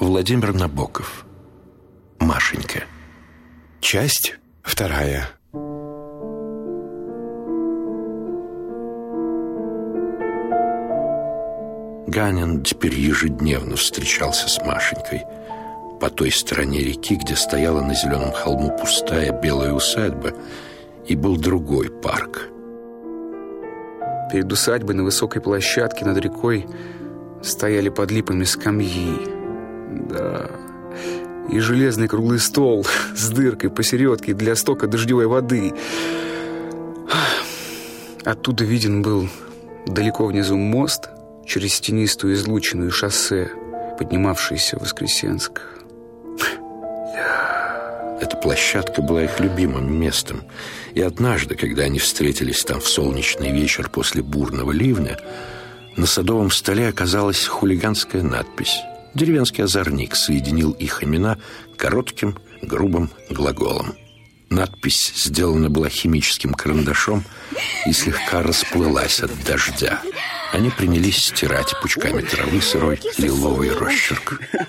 Владимир Набоков. Машенька. Часть вторая. Ганин теперь ежедневно встречался с Машенькой по той стороне реки, где стояла на зеленом холму пустая белая усадьба, и был другой парк. Перед усадьбой на высокой площадке над рекой стояли под липами скамьи. Да, и железный круглый стол с дыркой посередке для стока дождевой воды. Оттуда виден был далеко внизу мост через тенистую излученную шоссе, поднимавшееся в Воскресенск. Эта площадка была их любимым местом. И однажды, когда они встретились там в солнечный вечер после бурного ливня, на садовом столе оказалась хулиганская надпись. Деревенский озорник соединил их имена коротким, грубым глаголом. Надпись сделана была химическим карандашом и слегка расплылась от дождя. Они принялись стирать пучками травы сырой лиловый росчерк. Я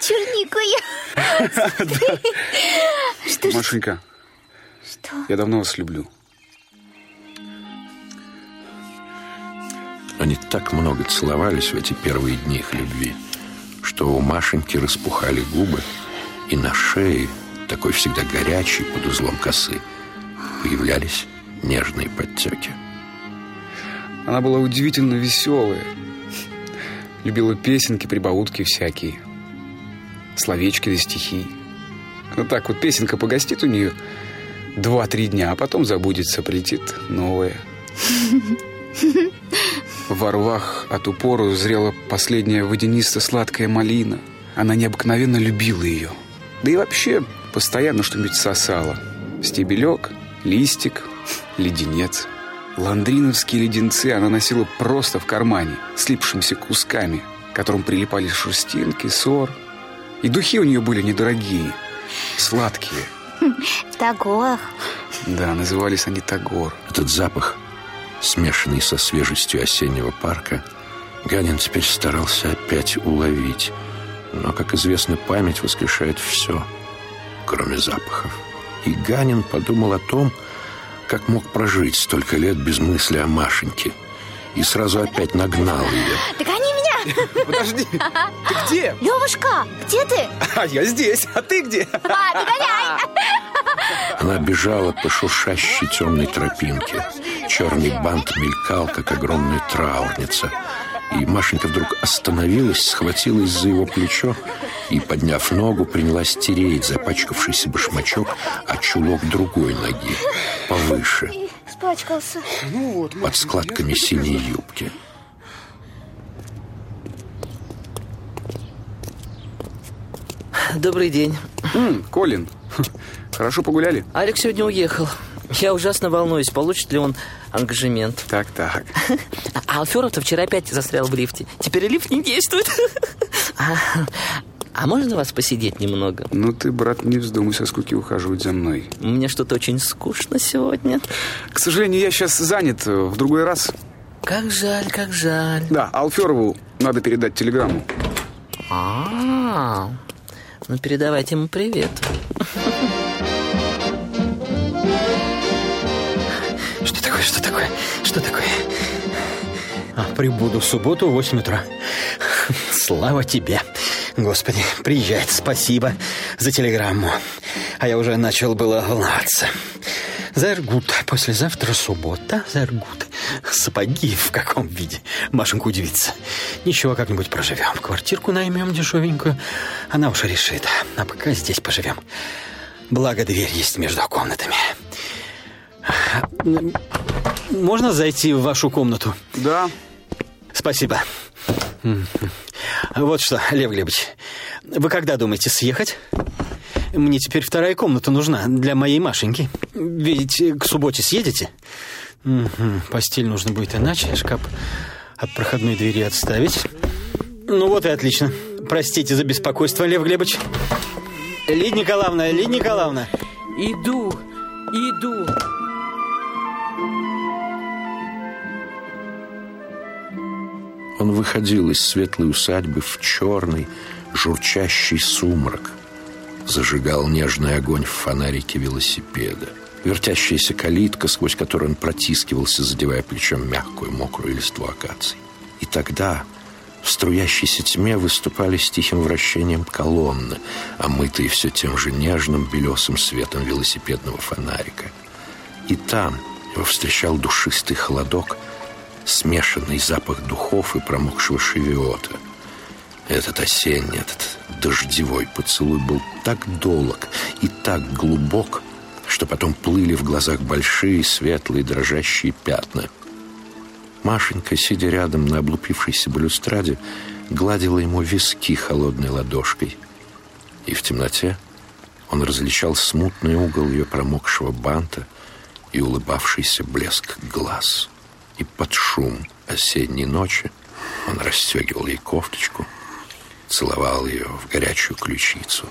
черникаю. Что Машенька, я давно вас люблю. Они так много целовались в эти первые дни их любви, что у Машеньки распухали губы, и на шее, такой всегда горячей под узлом косы, появлялись нежные подтеки. Она была удивительно веселая. Любила песенки, прибаутки всякие. Словечки да стихи. Вот так вот песенка погостит у нее два-три дня, а потом забудется, прилетит новая. Во рвах от упору зрела последняя водянисто-сладкая малина. Она необыкновенно любила ее. Да и вообще постоянно что-нибудь сосала. Стебелек, листик, леденец. Ландриновские леденцы она носила просто в кармане, слипшимися кусками, к которым прилипали шерстинки, сор. И духи у нее были недорогие, сладкие. В Тагорах. Да, назывались они Тагор. Этот запах, смешанный со свежестью осеннего парка, Ганин теперь старался опять уловить. Но, как известно, память воскрешает все, кроме запахов. И Ганин подумал о том, как мог прожить столько лет без мысли о Машеньке. И сразу опять нагнал ее. Догони меня! Подожди, ты где? Левушка, где ты? А я здесь, а ты где? А, догоняй! Она бежала по шуршащей темной тропинке. Черный бант мелькал, как огромная траурница. И Машенька вдруг остановилась, схватилась за его плечо и, подняв ногу, принялась тереть запачкавшийся башмачок о чулок другой ноги, повыше, Спачкался. под складками синей юбки. Добрый день. М, Колин, хорошо погуляли? Алекс сегодня уехал. Я ужасно волнуюсь, получит ли он ангажемент. Так, так. А Алферов-то вчера опять застрял в лифте. Теперь лифт не действует. А, а можно вас посидеть немного? Ну ты, брат, не вздумай со скуки ухаживать за мной. Мне что-то очень скучно сегодня. К сожалению, я сейчас занят э, в другой раз. Как жаль, как жаль. Да, Алферову надо передать телеграмму. А, ну передавайте ему привет. Что такое, что такое, что такое? А, прибуду в субботу в 8 утра. Слава тебе. Господи, приезжает, спасибо за телеграмму. А я уже начал было волноваться. Зергут. Послезавтра суббота. Зергут. Сапоги в каком виде? Машенька удивится. Ничего, как-нибудь проживем. Квартирку наймем дешевенькую. Она уж решит. А пока здесь поживем. Благо, дверь есть между комнатами. Можно зайти в вашу комнату? Да, Спасибо. Вот что, Лев Глебович, вы когда думаете съехать? Мне теперь вторая комната нужна для моей Машеньки. Ведь к субботе съедете? Мгм. Постель нужно будет иначе, шкаф от проходной двери отставить. Ну вот и отлично. Простите за беспокойство, Лев Глебович. Лидия Николаевна, Лидия Николаевна. Иду, иду. Он выходил из светлой усадьбы в черный, журчащий сумрак. Зажигал нежный огонь в фонарике велосипеда. Вертящаяся калитка, сквозь которую он протискивался, задевая плечом мягкую, мокрую листву акаций. И тогда в струящейся тьме выступали с тихим вращением колонны, омытые все тем же нежным белесым светом велосипедного фонарика. И там его встречал душистый холодок, смешанный запах духов и промокшего шевиота. Этот осенний, этот дождевой поцелуй был так долг и так глубок, что потом плыли в глазах большие, светлые, дрожащие пятна. Машенька, сидя рядом на облупившейся балюстраде, гладила ему виски холодной ладошкой. И в темноте он различал смутный угол ее промокшего банта и улыбавшийся блеск глаз. И под шум осенней ночи он расстегивал ей кофточку, целовал ее в горячую ключицу.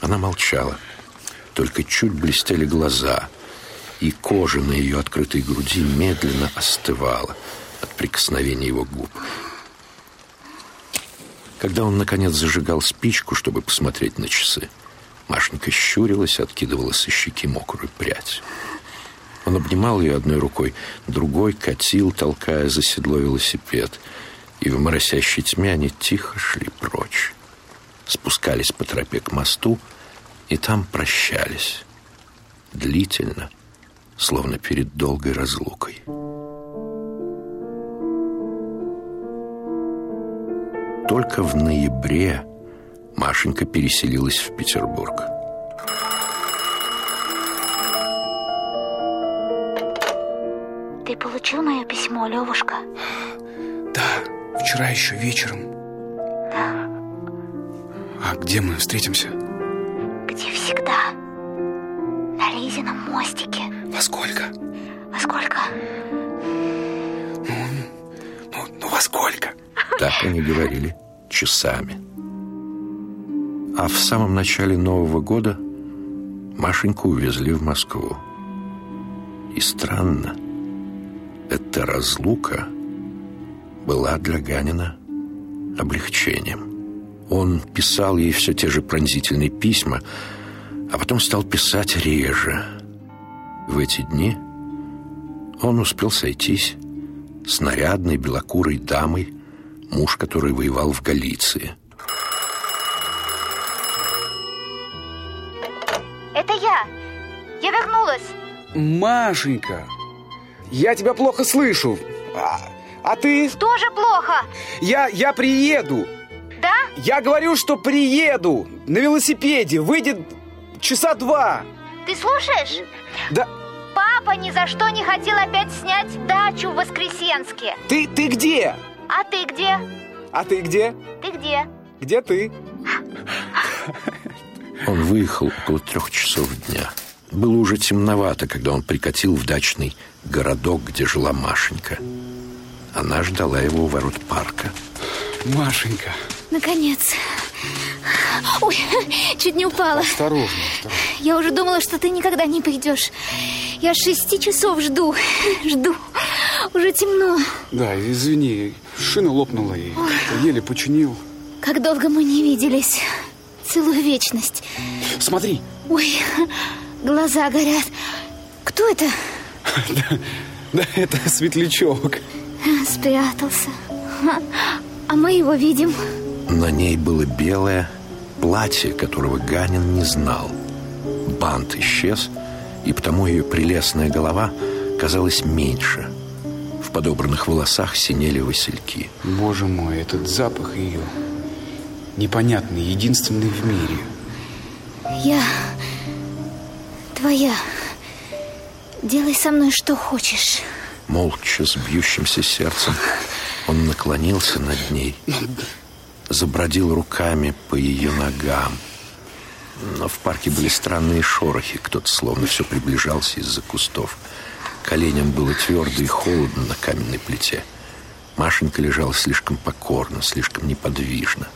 Она молчала, только чуть блестели глаза, и кожа на ее открытой груди медленно остывала от прикосновения его губ. Когда он, наконец, зажигал спичку, чтобы посмотреть на часы, Машенька щурилась, откидывала со щеки мокрую прядь. Он обнимал ее одной рукой, другой катил, толкая за седло велосипед. И в моросящей тьме они тихо шли прочь. Спускались по тропе к мосту, и там прощались. Длительно, словно перед долгой разлукой. Только в ноябре Машенька переселилась в Петербург. Ты получил мое письмо, Левушка? Да, вчера еще вечером. Да. А где мы встретимся? Где всегда. На Лизином мостике. Во сколько? Во сколько? Ну, ну, ну во сколько? Так они говорили часами. А в самом начале Нового года Машеньку увезли в Москву. И странно, эта разлука была для Ганина облегчением. Он писал ей все те же пронзительные письма, а потом стал писать реже. В эти дни он успел сойтись с нарядной белокурой дамой, муж который воевал в Галиции. Это я. Я вернулась. Машенька, я тебя плохо слышу. А, а ты? Тоже плохо. Я, я приеду. Да? Я говорю, что приеду. На велосипеде. Выйдет часа два. Ты слушаешь? Да Папа ни за что не хотел опять снять дачу в Воскресенске. ты, ты где? А ты где? А ты где? Ты где? Где ты? Он выехал около трех часов дня. Было уже темновато, когда он прикатил в дачный городок, где жила Машенька. Она ждала его у ворот парка. Машенька. Наконец. Ой, чуть не упала. Осторожно, осторожно. Я уже думала, что ты никогда не придешь. Я шести часов жду. Жду. Уже темно. Да, извини, шина лопнула и еле починил. Как долго мы не виделись. Целую вечность. Смотри, Ой, глаза горят. Кто это? да это светлячок. Спрятался. А мы его видим. На ней было белое платье, которого Ганин не знал. Бант исчез, и потому ее прелестная голова казалась меньше. В подобранных волосах синели васильки. Боже мой, этот запах ее непонятный, единственный в мире. Я твоя. Делай со мной что хочешь. Молча, с бьющимся сердцем, он наклонился над ней, забродил руками по ее ногам. Но в парке были странные шорохи, кто-то словно все приближался из-за кустов. Коленям было твердо и холодно на каменной плите. Машенька лежала слишком покорно, слишком неподвижно.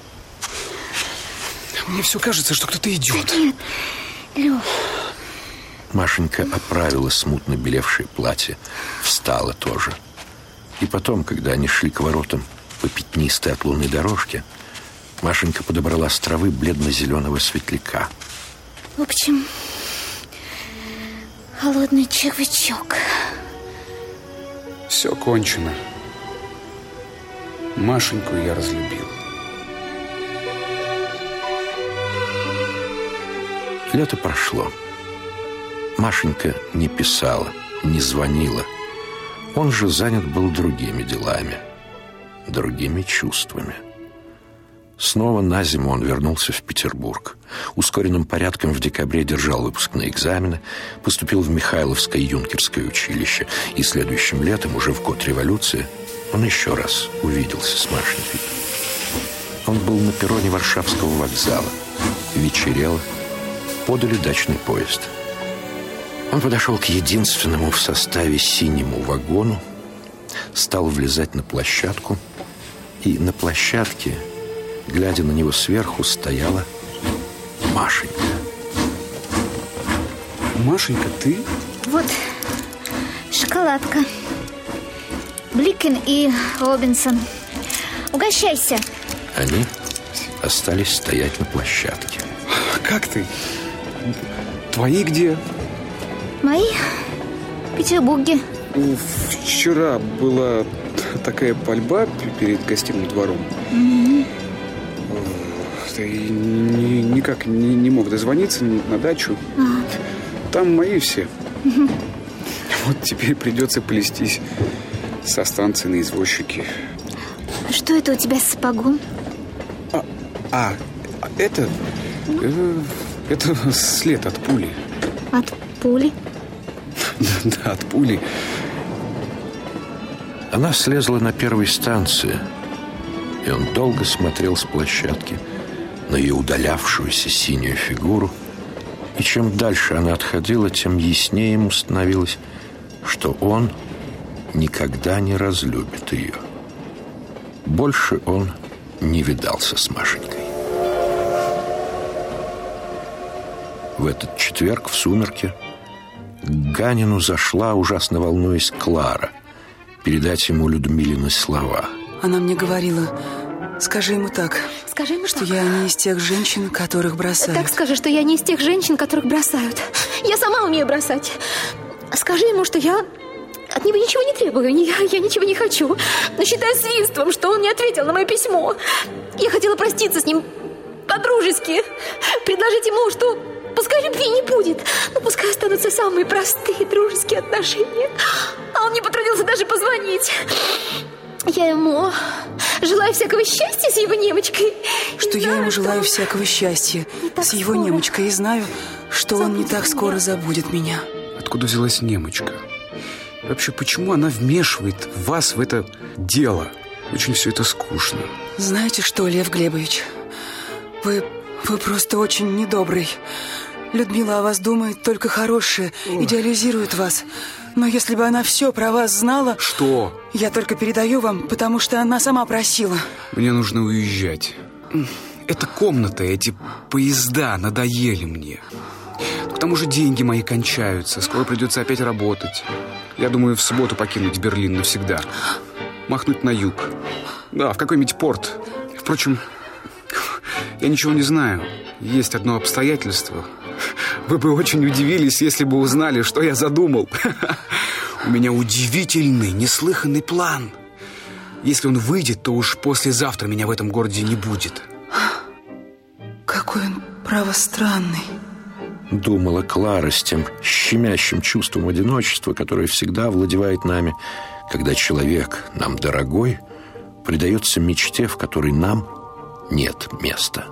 Мне все кажется, что кто-то идет. Нет, Лев, Машенька оправила смутно белевшее платье, встала тоже. И потом, когда они шли к воротам, по пятнистой от луны дорожке, Машенька подобрала с травы бледно-зеленого светляка. В общем, холодный червячок. Все кончено. Машеньку я разлюбил. Лето прошло. Машенька не писала, не звонила. Он же занят был другими делами, другими чувствами. Снова на зиму он вернулся в Петербург. Ускоренным порядком в декабре держал выпускные экзамены, поступил в Михайловское юнкерское училище, и следующим летом, уже в год революции, он еще раз увиделся с Машенькой. Он был на перроне Варшавского вокзала. Вечерело. Подали дачный поезд. Он подошел к единственному в составе синему вагону, стал влезать на площадку, и на площадке Глядя на него сверху, стояла Машенька. Машенька, ты? Вот шоколадка. Бликен и Робинсон. Угощайся. Они остались стоять на площадке. Как ты? Твои где? Мои в Петербурге. Вчера была такая пальба перед гостиным двором. И ни, никак не, не мог дозвониться на дачу. А. Там мои все. Вот теперь придется плестись со станции на извозчике. Что это у тебя с сапогом? А, а это... Э, это след от пули. От пули? Да, от пули. Она слезла на первой станции, и он долго смотрел с площадки – на ее удалявшуюся синюю фигуру, и чем дальше она отходила, тем яснее ему становилось, что он никогда не разлюбит ее. Больше он не видался с Машенькой. В этот четверг в сумерке к Ганину зашла, ужасно волнуясь, Клара передать ему Людмилины слова. Она мне говорила, скажи ему так, Скажи ему Что так. я не из тех женщин, которых бросают. Так скажи, что я не из тех женщин, которых бросают. Я сама умею бросать. Скажи ему, что я от него ничего не требую, я, я ничего не хочу. Но считаю свинством, что он не ответил на мое письмо. Я хотела проститься с ним по-дружески. Предложить ему, что пускай любви не будет, но пускай останутся самые простые дружеские отношения. А он не потрудился даже позвонить. Я ему желаю всякого счастья с его немочкой. Что я ему желаю всякого счастья с его скоро. немочкой и знаю, что Забудет он не так скоро меня. забудет меня. Откуда взялась немочка? вообще, почему она вмешивает вас в это дело? Очень все это скучно. Знаете что, Лев Глебович, вы, вы просто очень недобрый. Людмила о вас думает только хорошее, идеализирует вас. Но если бы она все про вас знала... Что? Я только передаю вам, потому что она сама просила. Мне нужно уезжать. Эта комната, эти поезда надоели мне. К тому же деньги мои кончаются. Скоро придется опять работать. Я думаю, в субботу покинуть Берлин навсегда. Махнуть на юг. Да, в какой-нибудь порт. Впрочем, я ничего не знаю. Есть одно обстоятельство, вы бы очень удивились, если бы узнали, что я задумал. У меня удивительный, неслыханный план. Если он выйдет, то уж послезавтра меня в этом городе не будет. Какой он, право, странный. Думала Клара с тем щемящим чувством одиночества, которое всегда владевает нами, когда человек, нам дорогой, предается мечте, в которой нам нет места.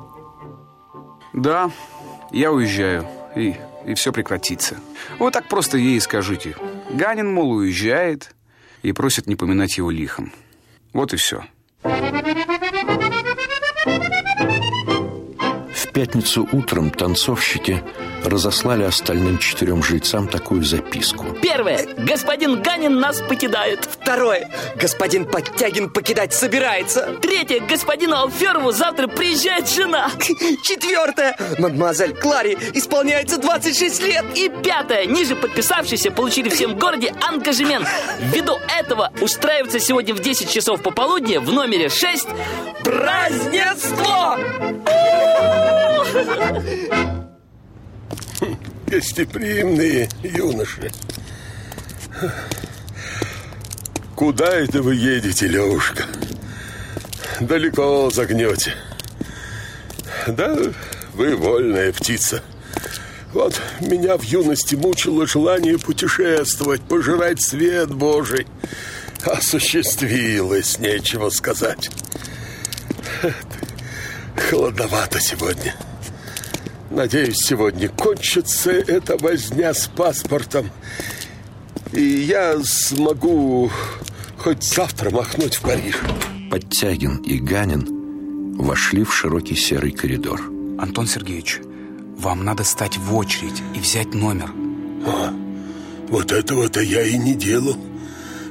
Да, я уезжаю и, и все прекратится. Вот так просто ей скажите. Ганин, мол, уезжает и просит не поминать его лихом. Вот и все. В пятницу утром танцовщики разослали остальным четырем жильцам такую записку. Первое. Господин Ганин нас покидает. Второе. Господин Подтягин покидать собирается. Третье. Господину Алферову завтра приезжает жена. Четвертое. Мадемуазель Клари исполняется 26 лет. И пятое. Ниже подписавшиеся получили всем городе ангажемент. Ввиду этого устраивается сегодня в 10 часов пополудни в номере 6 празднество! Гостеприимные юноши. Куда это вы едете, Левушка? Далеко загнете. Да, вы вольная птица. Вот меня в юности мучило желание путешествовать, пожирать свет Божий. Осуществилось, нечего сказать. Холодновато сегодня. Надеюсь, сегодня кончится эта возня с паспортом. И я смогу хоть завтра махнуть в Париж. Подтягин и Ганин вошли в широкий серый коридор. Антон Сергеевич, вам надо стать в очередь и взять номер. А, вот этого-то я и не делал.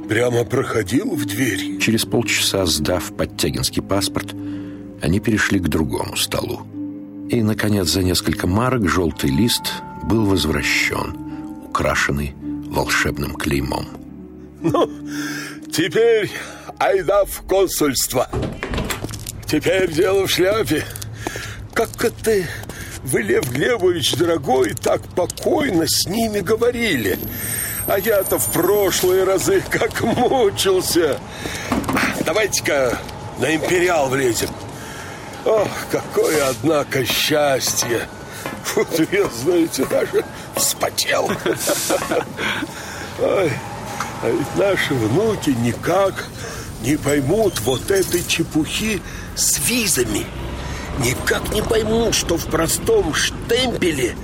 Прямо проходил в дверь. Через полчаса, сдав подтягинский паспорт, они перешли к другому столу. И, наконец, за несколько марок желтый лист был возвращен, украшенный волшебным клеймом. Ну, теперь айда в консульство. Теперь дело в шляпе. Как это вы, Лев Глебович, дорогой, так покойно с ними говорили? А я-то в прошлые разы как мучился. Давайте-ка на империал влезем. Ох, какое, однако, счастье! Вот я, знаете, даже вспотел. Ой, а ведь наши внуки никак не поймут вот этой чепухи с визами. Никак не поймут, что в простом штемпеле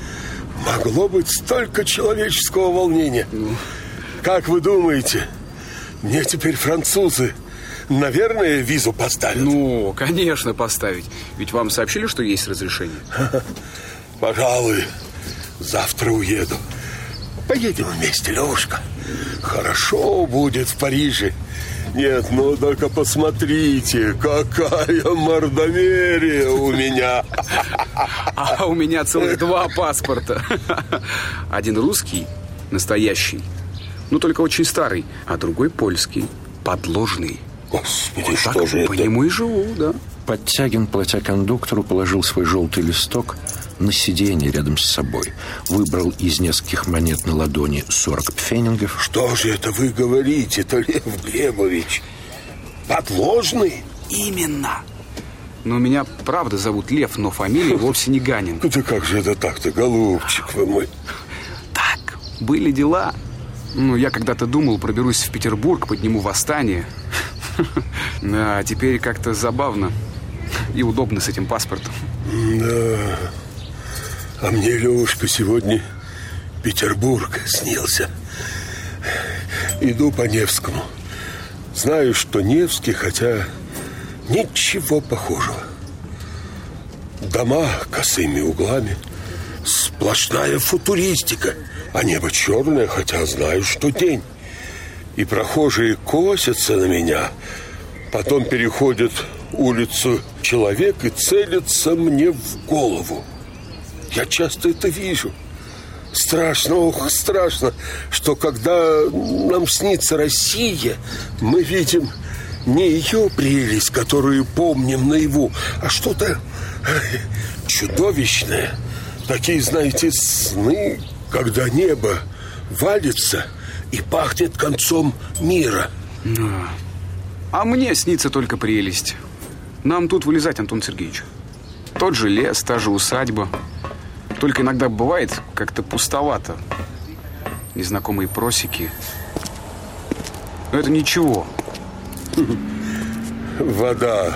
могло быть столько человеческого волнения. Как вы думаете, мне теперь французы наверное, визу поставят. Ну, конечно, поставить. Ведь вам сообщили, что есть разрешение? Пожалуй, завтра уеду. Поедем вместе, Левушка. Хорошо будет в Париже. Нет, ну только посмотрите, какая мордомерие у меня. А у меня целых два паспорта. Один русский, настоящий, ну только очень старый, а другой польский, подложный. Господи, вот что так же по это? нему и живу, да. Подтягин, платя кондуктору, положил свой желтый листок на сиденье рядом с собой. Выбрал из нескольких монет на ладони 40 пфенингов. Что же это вы говорите-то, Лев Глебович? Подложный? Именно. Но меня правда зовут Лев, но фамилия вовсе не Ганин. Да как же это так-то, голубчик вы мой? Так, были дела. Ну, я когда-то думал, проберусь в Петербург, подниму восстание. Да, теперь как-то забавно и удобно с этим паспортом. Да. А мне, Левушка, сегодня Петербург снился. Иду по Невскому. Знаю, что Невский, хотя ничего похожего. Дома косыми углами, сплошная футуристика, а небо черное, хотя знаю, что день. И прохожие косятся на меня, потом переходят улицу человек и целится мне в голову. Я часто это вижу. Страшно, ох, страшно, что когда нам снится Россия, мы видим не ее прелесть, которую помним наяву, а что-то чудовищное. Такие, знаете, сны, когда небо валится и пахнет концом мира. А мне снится только прелесть. Нам тут вылезать, Антон Сергеевич. Тот же лес, та же усадьба. Только иногда бывает как-то пустовато. Незнакомые просеки. Но это ничего. Вода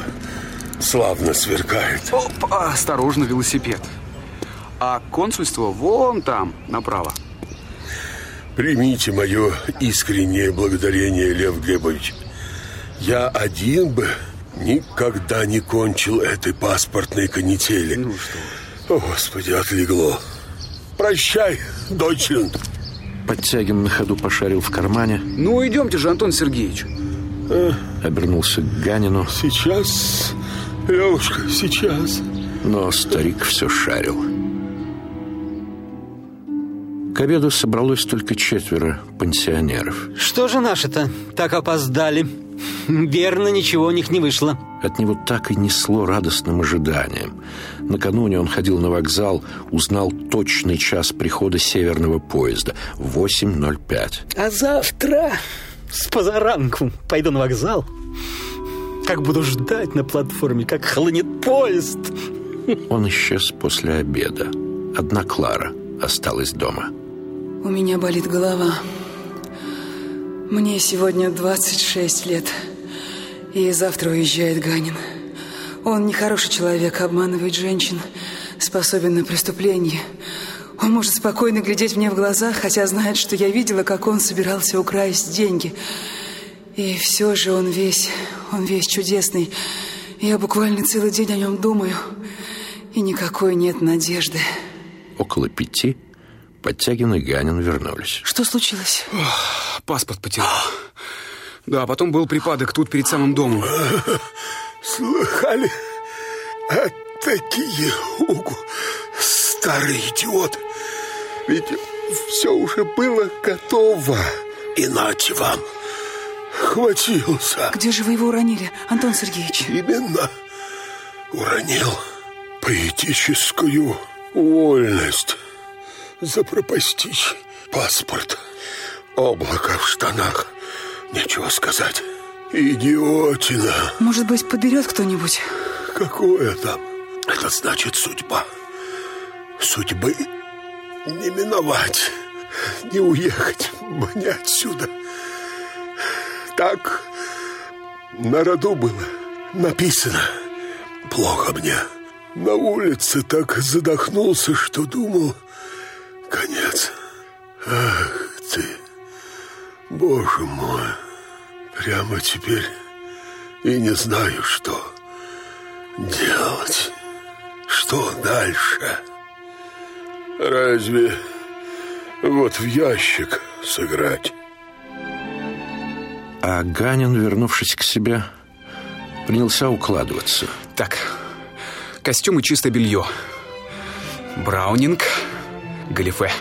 славно сверкает. Опа, осторожно, велосипед. А консульство вон там, направо. Примите мое искреннее благодарение, Лев Глебович. Я один бы никогда не кончил этой паспортной канители. Ну что О, Господи, отлегло. Прощай, дочен. Подтягин на ходу пошарил в кармане. Ну, идемте же, Антон Сергеевич. Обернулся к Ганину. Сейчас, Левушка, сейчас. Но старик все шарил. К обеду собралось только четверо пансионеров. Что же наши-то так опоздали? Верно, ничего у них не вышло. От него так и несло радостным ожиданием. Накануне он ходил на вокзал, узнал точный час прихода северного поезда – 8.05. А завтра с позаранку пойду на вокзал. Как буду ждать на платформе, как хлынет поезд. Он исчез после обеда. Одна Клара осталась дома. У меня болит голова. Мне сегодня 26 лет. И завтра уезжает Ганин. Он нехороший человек, обманывает женщин, способен на преступление. Он может спокойно глядеть мне в глаза, хотя знает, что я видела, как он собирался украсть деньги. И все же он весь, он весь чудесный. Я буквально целый день о нем думаю. И никакой нет надежды. Около пяти Подтягин и Ганин вернулись. Что случилось? Паспорт потерял. Да, потом был припадок тут перед самым домом. Слыхали? А такие угу, старый идиот. Ведь все уже было готово. Иначе вам хватился. Где же вы его уронили, Антон Сергеевич? Именно уронил поэтическую вольность запропастить паспорт. Облако в штанах. Нечего сказать. Идиотина. Может быть, подберет кто-нибудь? Какое там? Это значит судьба. Судьбы не миновать, не уехать мне отсюда. Так на роду было написано. Плохо мне. На улице так задохнулся, что думал, конец. Ах ты, боже мой, прямо теперь и не знаю, что делать. Что дальше? Разве вот в ящик сыграть? А Ганин, вернувшись к себе, принялся укладываться. Так, костюм и чистое белье. Браунинг, галифе.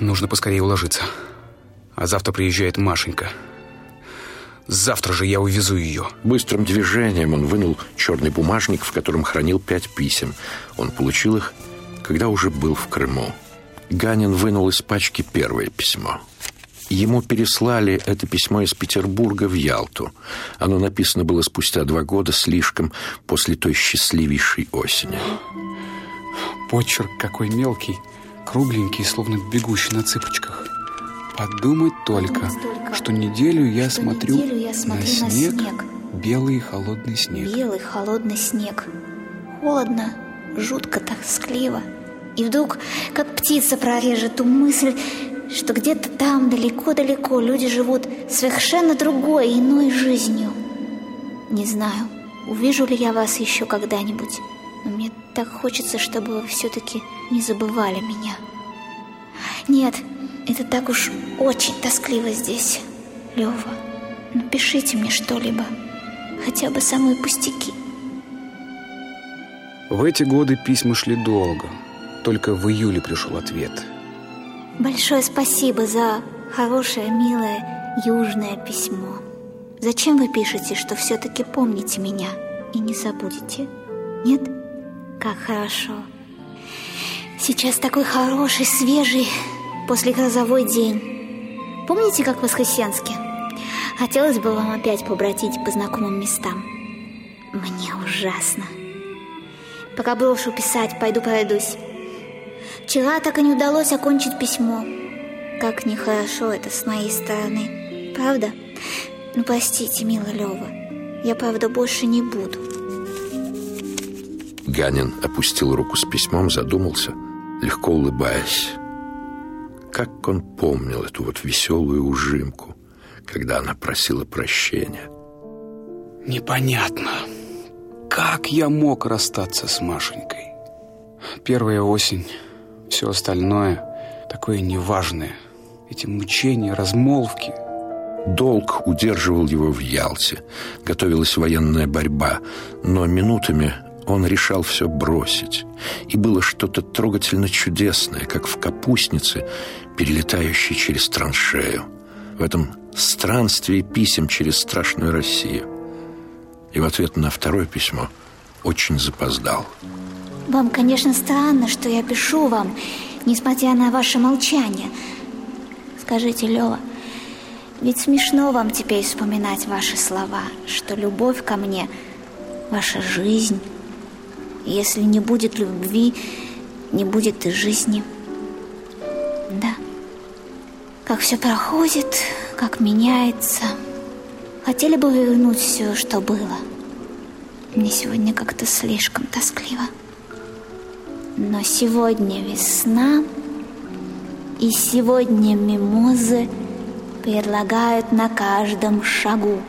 Нужно поскорее уложиться. А завтра приезжает Машенька. Завтра же я увезу ее. Быстрым движением он вынул черный бумажник, в котором хранил пять писем. Он получил их, когда уже был в Крыму. Ганин вынул из пачки первое письмо. Ему переслали это письмо из Петербурга в Ялту. Оно написано было спустя два года слишком после той счастливейшей осени. Почерк какой мелкий, кругленький, словно бегущий на цыпочках. Подумать только, что неделю я, что смотрю, неделю я смотрю на на снег, снег. белый и холодный снег. Белый холодный снег. Холодно, жутко тоскливо. И вдруг, как птица прорежет ту мысль, что где-то там, далеко-далеко, люди живут совершенно другой, иной жизнью. Не знаю, увижу ли я вас еще когда-нибудь, но мне так хочется, чтобы вы все-таки не забывали меня. Нет, это так уж очень тоскливо здесь, Лева. Напишите мне что-либо, хотя бы самые пустяки. В эти годы письма шли долго. Только в июле пришел ответ. Большое спасибо за хорошее, милое южное письмо. Зачем вы пишете, что все-таки помните меня и не забудете? Нет? Как хорошо. Сейчас такой хороший, свежий, послегрозовой день. Помните, как в Воскресенске? Хотелось бы вам опять побродить по знакомым местам. Мне ужасно. Пока брошу писать, пойду пройдусь. Вчера так и не удалось окончить письмо. Как нехорошо это с моей стороны. Правда? Ну, простите, милый Лева. Я, правда, больше не буду. Ганин опустил руку с письмом, задумался, легко улыбаясь. Как он помнил эту вот веселую ужимку, когда она просила прощения. Непонятно, как я мог расстаться с Машенькой. Первая осень, все остальное такое неважное. Эти мучения, размолвки. Долг удерживал его в Ялте. Готовилась военная борьба, но минутами он решал все бросить. И было что-то трогательно чудесное, как в капустнице, перелетающей через траншею. В этом странствии писем через страшную Россию. И в ответ на второе письмо очень запоздал. Вам, конечно, странно, что я пишу вам, несмотря на ваше молчание. Скажите, Лева, ведь смешно вам теперь вспоминать ваши слова, что любовь ко мне – ваша жизнь. Если не будет любви, не будет и жизни. Да. Как все проходит, как меняется. Хотели бы вернуть все, что было. Мне сегодня как-то слишком тоскливо. Но сегодня весна, и сегодня мимозы предлагают на каждом шагу.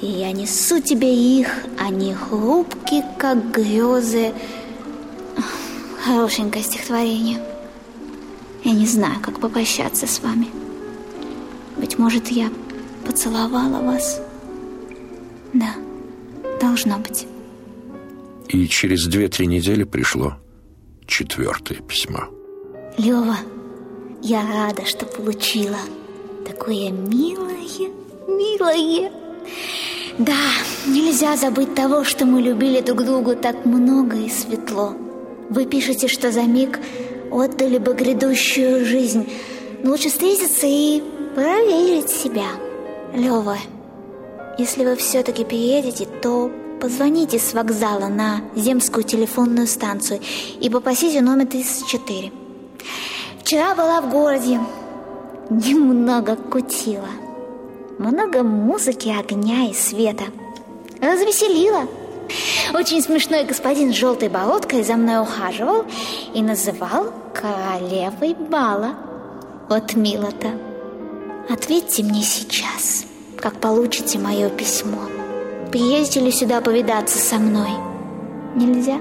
И я несу тебе их, они хрупки, как грезы. Хорошенькое стихотворение. Я не знаю, как попрощаться с вами. Быть может, я поцеловала вас? Да, должно быть. И через две-три недели пришло четвертое письмо. Лева, я рада, что получила. Такое милое, милое. Да, нельзя забыть того, что мы любили друг друга так много и светло. Вы пишете, что за миг отдали бы грядущую жизнь. Но лучше встретиться и проверить себя. Лева, если вы все-таки переедете, то позвоните с вокзала на земскую телефонную станцию и попросите номер 34. Вчера была в городе, немного кутила. Много музыки, огня и света. Развеселила. Очень смешной господин с желтой бородкой за мной ухаживал и называл королевой бала. Вот мило-то. Ответьте мне сейчас, как получите мое письмо. Приедете ли сюда повидаться со мной? Нельзя?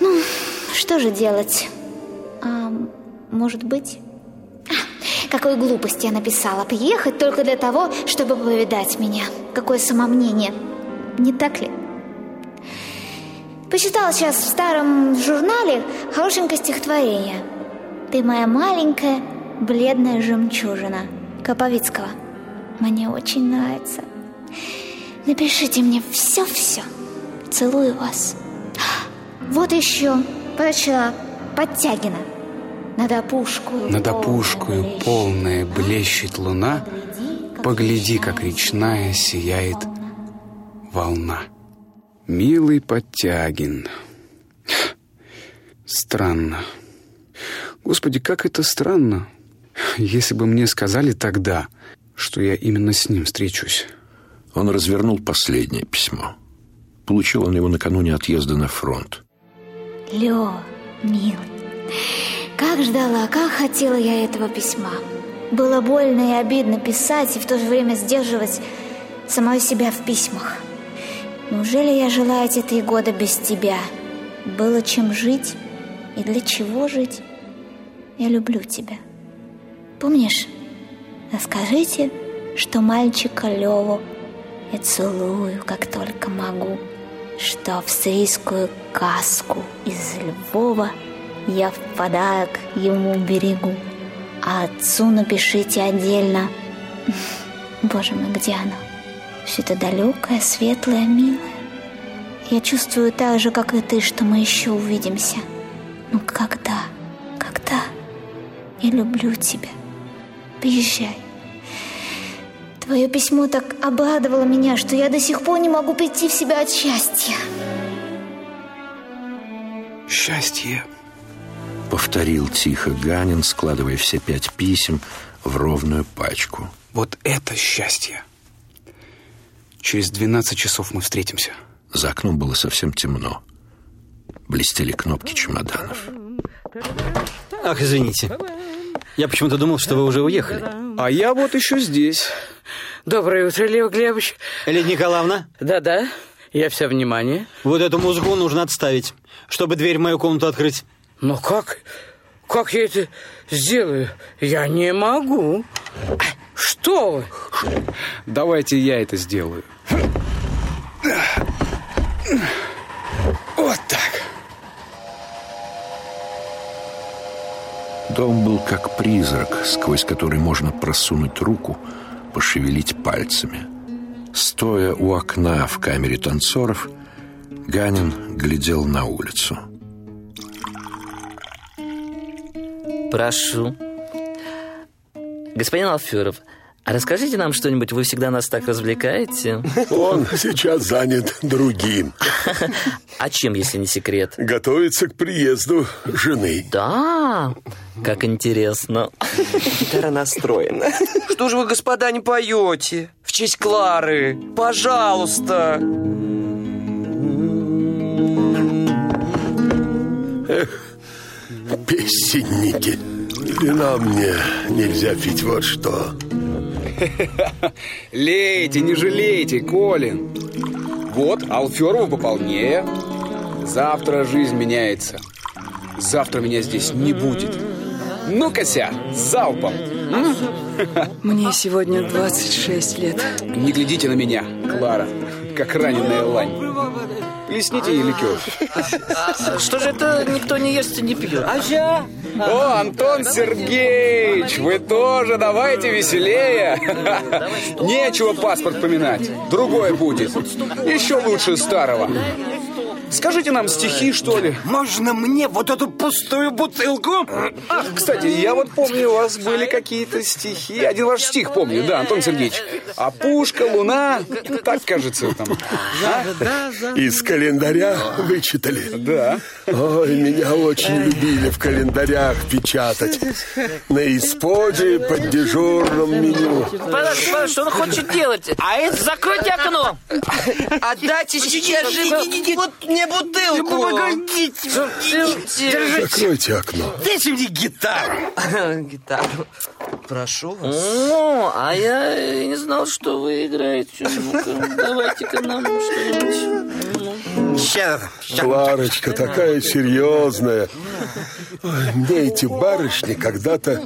Ну, что же делать? А, может быть... Какой глупость я написала. Приехать только для того, чтобы повидать меня. Какое самомнение. Не так ли? Почитала сейчас в старом журнале хорошенькое стихотворение. Ты моя маленькая бледная жемчужина Каповицкого. Мне очень нравится. Напишите мне все-все. Целую вас. Вот еще прочла Подтягина. Над опушкою Над опушкою полная блещет луна, Погляди, как речная сияет волна. Милый Подтягин. Странно. Господи, как это странно. Если бы мне сказали тогда, что я именно с ним встречусь. Он развернул последнее письмо. Получил он его накануне отъезда на фронт. Лё, милый, как ждала, как хотела я этого письма. Было больно и обидно писать и в то же время сдерживать самого себя в письмах. Неужели я жила эти три года без тебя? Было чем жить и для чего жить? Я люблю тебя. Помнишь? Расскажите, что мальчика Леву я целую, как только могу, что австрийскую каску из Львова я в подарок ему берегу. А отцу напишите отдельно. Боже мой, где она? Все это далекое, светлое, милое. Я чувствую так же, как и ты, что мы еще увидимся. Но когда? Когда? Я люблю тебя. Приезжай. Твое письмо так обрадовало меня, что я до сих пор не могу прийти в себя от счастья. Счастье. Повторил тихо Ганин, складывая все пять писем в ровную пачку. Вот это счастье. Через 12 часов мы встретимся. За окном было совсем темно. Блестели кнопки чемоданов. Ах, извините. Я почему-то думал, что вы уже уехали. А я вот еще здесь. Доброе утро, Лев Глебович. Лидия Николаевна? Да-да. Я вся внимание. Вот эту музыку нужно отставить, чтобы дверь в мою комнату открыть. Но как? Как я это сделаю? Я не могу. Что вы? Давайте я это сделаю. Вот так. Дом был как призрак, сквозь который можно просунуть руку, пошевелить пальцами. Стоя у окна в камере танцоров, Ганин глядел на улицу. Прошу. Господин Алферов, а расскажите нам что-нибудь, вы всегда нас так развлекаете. Он сейчас занят другим. А чем, если не секрет? Готовится к приезду жены. Да, как интересно. Гитара настроена. Что же вы, господа, не поете? В честь Клары. Пожалуйста. Песенники. Вина мне нельзя пить, вот что. Лейте, не жалейте, Колин. Вот, Алферова пополнее. Завтра жизнь меняется. Завтра меня здесь не будет. Ну-ка-ся, залпом. М? Мне сегодня 26 лет. Не глядите на меня, Клара, как раненая лань. Плесните ей ликер. Что же это никто не ест и не пьет? О, Антон Сергеевич, вы тоже давайте веселее. Нечего паспорт поминать. Другое будет. Еще лучше старого. Скажите нам стихи, что ли? Можно мне вот эту пустую бутылку? Ах, кстати, я вот помню, у вас были какие-то стихи. Один ваш стих помню, да, Антон Сергеевич. А пушка, луна, так кажется там. А? Из календаря вычитали? Да. Ой, меня очень любили в календарях печатать. На исподе под дежурным меню. Подожди, подожди, что он хочет делать? А это закройте окно. Отдайте сейчас же вот мне бутылку. Закройте окно. Дайте мне гитару. Гитару. Прошу вас. О, а я не знал, что вы играете. Ну-ка, давайте-ка нам что-нибудь. Кларочка такая серьезная. Мне эти барышни когда-то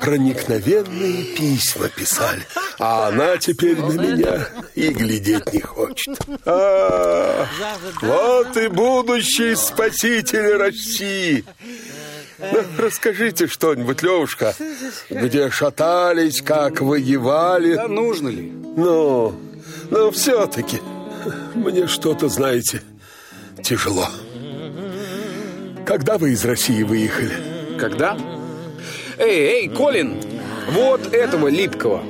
проникновенные письма писали. А она теперь на меня и глядеть не хочет. А, вот и будущий спаситель России. Ну, расскажите что-нибудь, Левушка, где шатались, как воевали. Да нужно ли? Ну, но все-таки мне что-то, знаете, тяжело. Когда вы из России выехали? Когда? Эй, эй, Колин, вот этого липкого.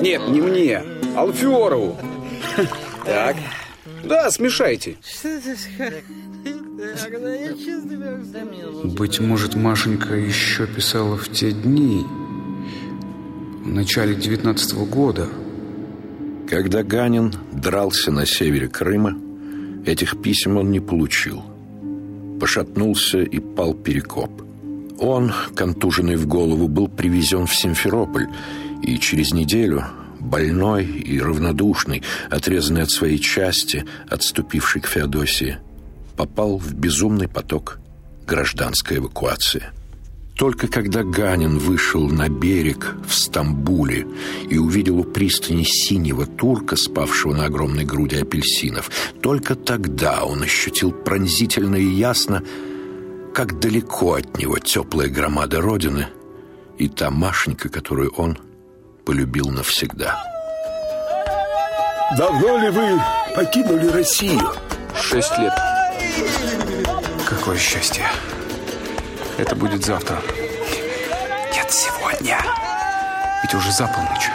Нет, не мне, Алферову. Так. Да, смешайте. Быть может, Машенька еще писала в те дни, в начале девятнадцатого года. Когда Ганин дрался на севере Крыма, этих писем он не получил. Пошатнулся и пал Перекоп. Он, контуженный в голову, был привезен в Симферополь, и через неделю, больной и равнодушный, отрезанный от своей части, отступивший к Феодосии, попал в безумный поток гражданской эвакуации. Только когда Ганин вышел на берег в Стамбуле и увидел у пристани синего турка, спавшего на огромной груди апельсинов, только тогда он ощутил пронзительно и ясно, как далеко от него теплая громада Родины и та Машенька, которую он полюбил навсегда. Давно ли вы покинули Россию? Шесть лет. Какое счастье. Это будет завтра. Нет, сегодня. Ведь уже за полночь.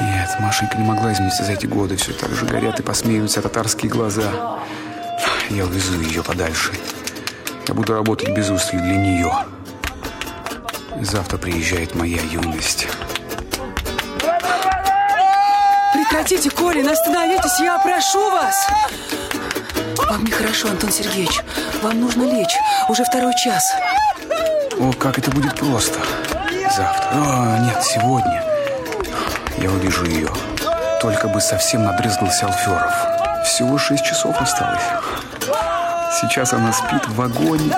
Нет, Машенька не могла измениться за эти годы. Все так же горят и посмеиваются татарские глаза. Я увезу ее подальше. Я буду работать без устали для нее. Завтра приезжает моя юность. Прекратите, Колин, остановитесь, я прошу вас. Вам нехорошо, Антон Сергеевич. Вам нужно лечь. Уже второй час. О, как это будет просто. Завтра. О, нет, сегодня. Я увижу ее. Только бы совсем надрызгался Алферов. Всего шесть часов осталось. Сейчас она спит в вагоне.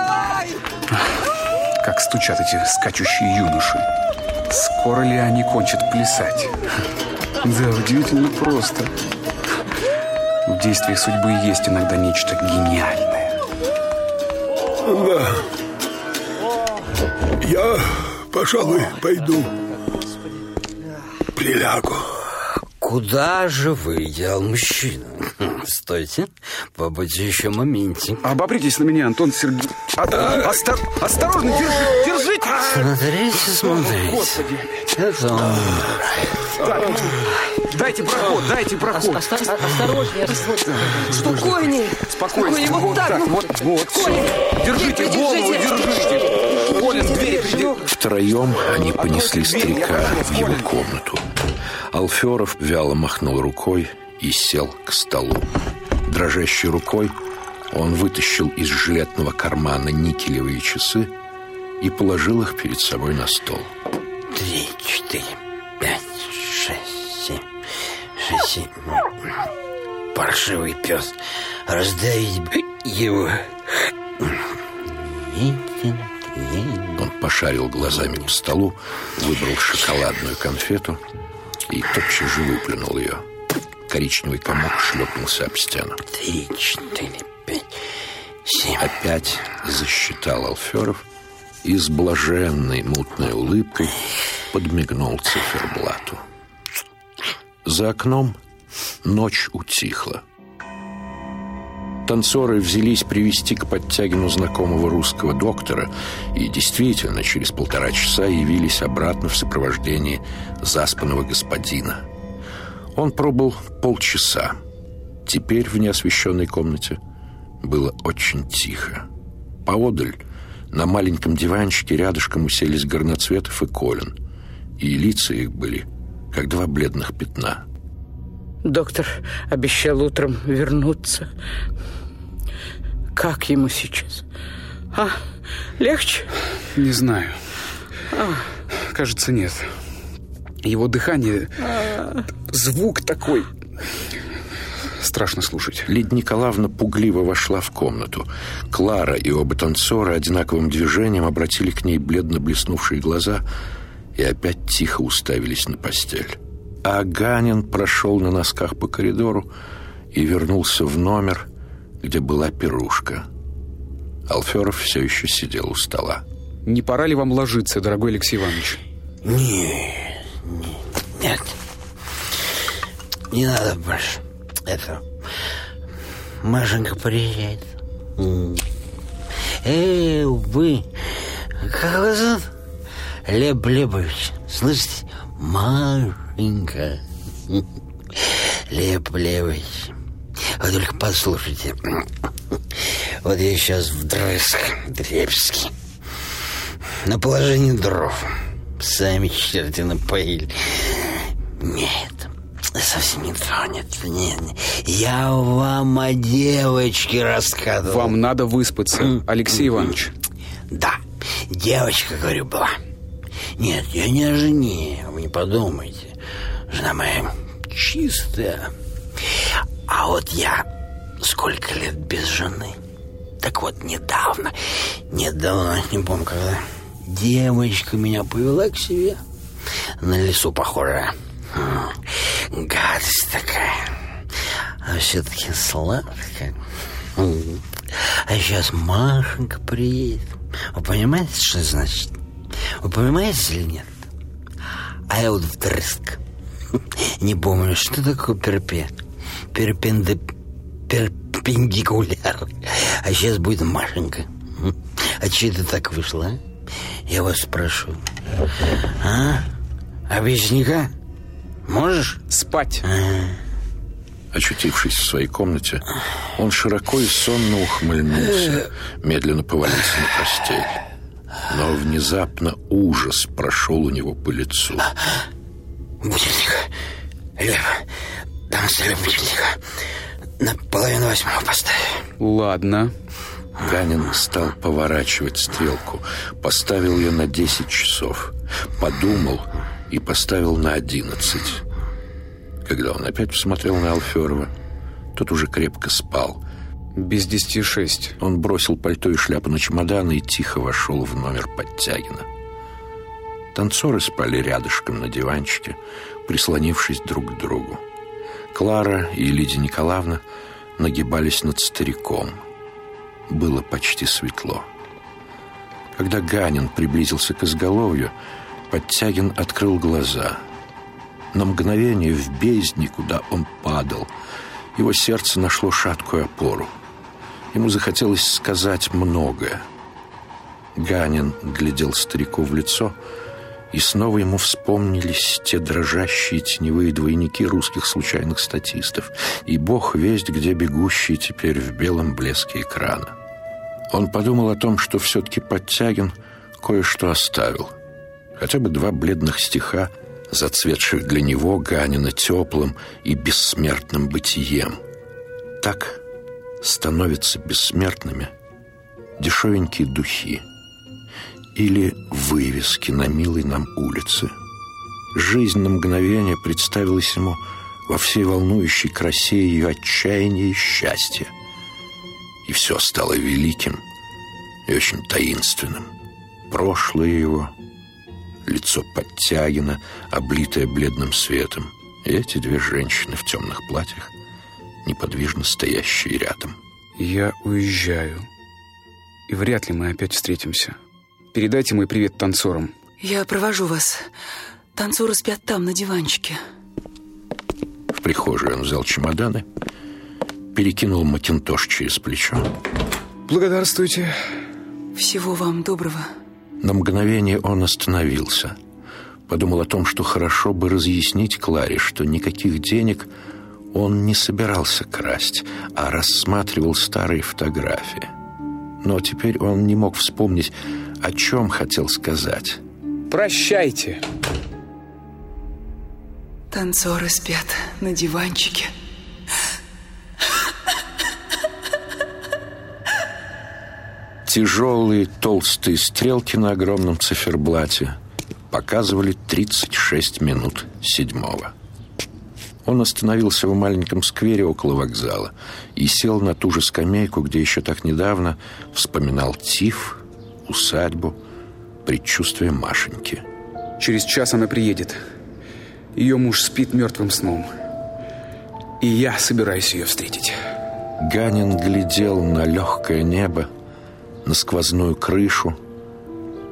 Как стучат эти скачущие юноши. Скоро ли они кончат плясать? Да, удивительно просто. В действии судьбы есть иногда нечто гениальное. Да. Я, пожалуй, пойду. Прилягу. Куда же вы, идеал мужчина? Стойте, побудьте еще в моменте. Обопритесь на меня, Антон Сергеевич. А, остор... Осторожно, держи, держите! Смотрите, смотрите. Господи. Это он. Дайте проход, дайте проход. Осторожнее. Спокойней. Спокойствие. Спокойней, вот так, вот. вот, Держите держите, голову, держите. Колин, двери приди. Втроем они понесли дверь, старика в его комнату. Алферов вяло махнул рукой и сел к столу. Дрожащей рукой он вытащил из жилетного кармана никелевые часы и положил их перед собой на стол. Три, четыре. Шесть, семь. Паршивый пес. Раздавить бы его. Он пошарил глазами по столу, выбрал шоколадную конфету и тотчас же выплюнул ее. Коричневый комок шлепнулся об стену. Три, четыре, пять, семь. Опять засчитал Алферов и с блаженной мутной улыбкой подмигнул циферблату. За окном ночь утихла. Танцоры взялись привести к Подтягину знакомого русского доктора и действительно через полтора часа явились обратно в сопровождении заспанного господина. Он пробыл полчаса. Теперь в неосвещенной комнате было очень тихо. Поодаль на маленьком диванчике рядышком уселись Горноцветов и Колин, и лица их были как два бледных пятна. Доктор обещал утром вернуться. Как ему сейчас? А, легче? Не знаю. Кажется, нет. Его дыхание... Звук такой... Страшно слушать. Лидия Николаевна пугливо вошла в комнату. Клара и оба танцора одинаковым движением обратили к ней бледно блеснувшие глаза и опять тихо уставились на постель. А Ганин прошел на носках по коридору и вернулся в номер, где была пирушка. Алферов все еще сидел у стола. Не пора ли вам ложиться, дорогой Алексей Иванович? Нет, нет. Не надо больше. Это... Машенька приезжает. Эй, вы... Как вас зовут? Леб Лебович. Слышите? Машенька. Леб Лебович. Вы только послушайте. Вот я сейчас вдрызг дребский. На положении дров. Сами черти напоили. Нет, совсем не тронет. Нет, нет. Я вам о девочке рассказывал. Вам надо выспаться, Алексей Иванович. Да, девочка, говорю, была. Нет, я не о жене, вы не подумайте. Жена моя чистая. А вот я сколько лет без жены. Так вот, недавно, недавно, не помню когда, девочка меня повела к себе. На лесу похожая. М, Гадость такая. А все-таки сладкая. А сейчас Машенька приедет. Вы понимаете, что значит? Вы понимаете или нет? А я вот вдрызг. Не помню, что такое перпе. Перпенде... Перпендикуляр. А сейчас будет Машенька. А че это так вышло, а? Я вас спрошу. А? Объясника? Можешь? Спать. Очутившись в своей комнате, он широко и сонно ухмыльнулся, медленно повалился на постель. Но внезапно ужас прошел у него по лицу. Будильник. Лев, там столе будильника. На половину восьмого поставь. Ладно. Ганин стал поворачивать стрелку, поставил ее на 10 часов, подумал и поставил на 11. Когда он опять посмотрел на Алферова, Тот уже крепко спал. Без десяти шесть. Он бросил пальто и шляпу на чемодан и тихо вошел в номер Подтягина. Танцоры спали рядышком на диванчике, прислонившись друг к другу. Клара и Лидия Николаевна нагибались над стариком. Было почти светло. Когда Ганин приблизился к изголовью, Подтягин открыл глаза. На мгновение в бездне, куда он падал, его сердце нашло шаткую опору. Ему захотелось сказать многое. Ганин глядел старику в лицо, и снова ему вспомнились те дрожащие теневые двойники русских случайных статистов и бог весть, где бегущие теперь в белом блеске экрана. Он подумал о том, что все-таки Подтягин кое-что оставил. Хотя бы два бледных стиха, зацветших для него Ганина теплым и бессмертным бытием. Так становятся бессмертными дешевенькие духи или вывески на милой нам улице. Жизнь на мгновение представилась ему во всей волнующей красе ее отчаяния и счастья – и все стало великим и очень таинственным. Прошлое его, лицо Подтягина, облитое бледным светом, и эти две женщины в темных платьях, неподвижно стоящие рядом. Я уезжаю, и вряд ли мы опять встретимся. Передайте мой привет танцорам. Я провожу вас. Танцоры спят там, на диванчике. В прихожей он взял чемоданы перекинул макинтош через плечо. Благодарствуйте. Всего вам доброго. На мгновение он остановился. Подумал о том, что хорошо бы разъяснить Кларе, что никаких денег он не собирался красть, а рассматривал старые фотографии. Но теперь он не мог вспомнить, о чем хотел сказать. Прощайте. Танцоры спят на диванчике. Тяжелые толстые стрелки на огромном циферблате показывали 36 минут седьмого. Он остановился в маленьком сквере около вокзала и сел на ту же скамейку, где еще так недавно вспоминал Тиф, усадьбу, предчувствие Машеньки. Через час она приедет. Ее муж спит мертвым сном. И я собираюсь ее встретить. Ганин глядел на легкое небо, на сквозную крышу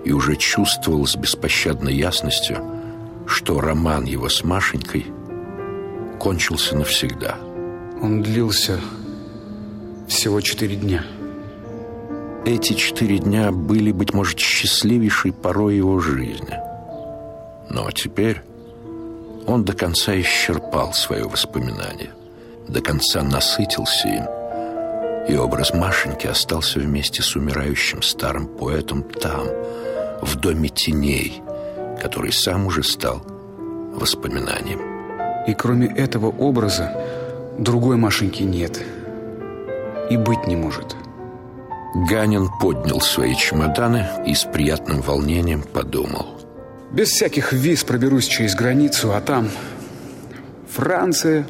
и уже чувствовал с беспощадной ясностью, что роман его с Машенькой кончился навсегда. Он длился всего четыре дня. Эти четыре дня были, быть может, счастливейшей порой его жизни. Но теперь он до конца исчерпал свое воспоминание, до конца насытился им – и образ Машеньки остался вместе с умирающим старым поэтом там, в доме теней, который сам уже стал воспоминанием. И кроме этого образа другой Машеньки нет. И быть не может. Ганин поднял свои чемоданы и с приятным волнением подумал. Без всяких виз проберусь через границу, а там Франция,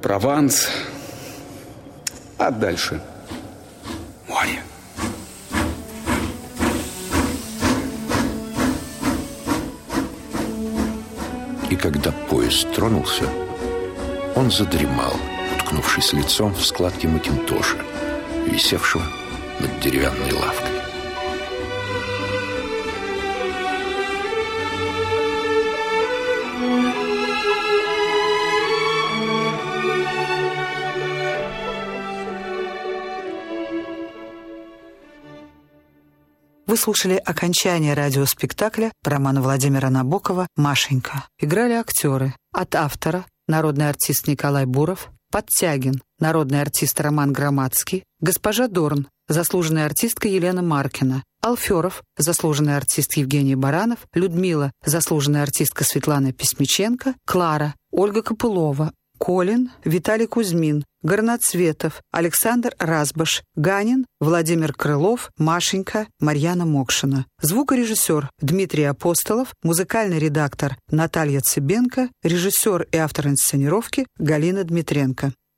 Прованс, а дальше когда поезд тронулся, он задремал, уткнувшись лицом в складки макинтоша, висевшего над деревянной лавкой. Вы слушали окончание радиоспектакля романа Владимира Набокова «Машенька». Играли актеры от автора народный артист Николай Буров, Подтягин, народный артист Роман Громадский, госпожа Дорн, заслуженная артистка Елена Маркина, Алферов, заслуженный артист Евгений Баранов, Людмила, заслуженная артистка Светлана Письмиченко, Клара, Ольга Копылова, Колин, Виталий Кузьмин, Горноцветов, Александр Разбаш, Ганин, Владимир Крылов, Машенька, Марьяна Мокшина. Звукорежиссер Дмитрий Апостолов, музыкальный редактор Наталья Цыбенко, режиссер и автор инсценировки Галина Дмитренко.